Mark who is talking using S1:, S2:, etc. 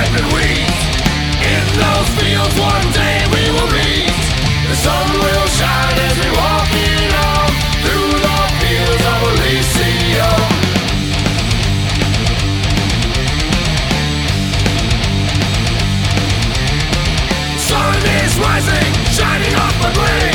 S1: In those fields one day we will The sun will shine as we walk it Through the fields of Elysium. The sun is rising, shining off the grave.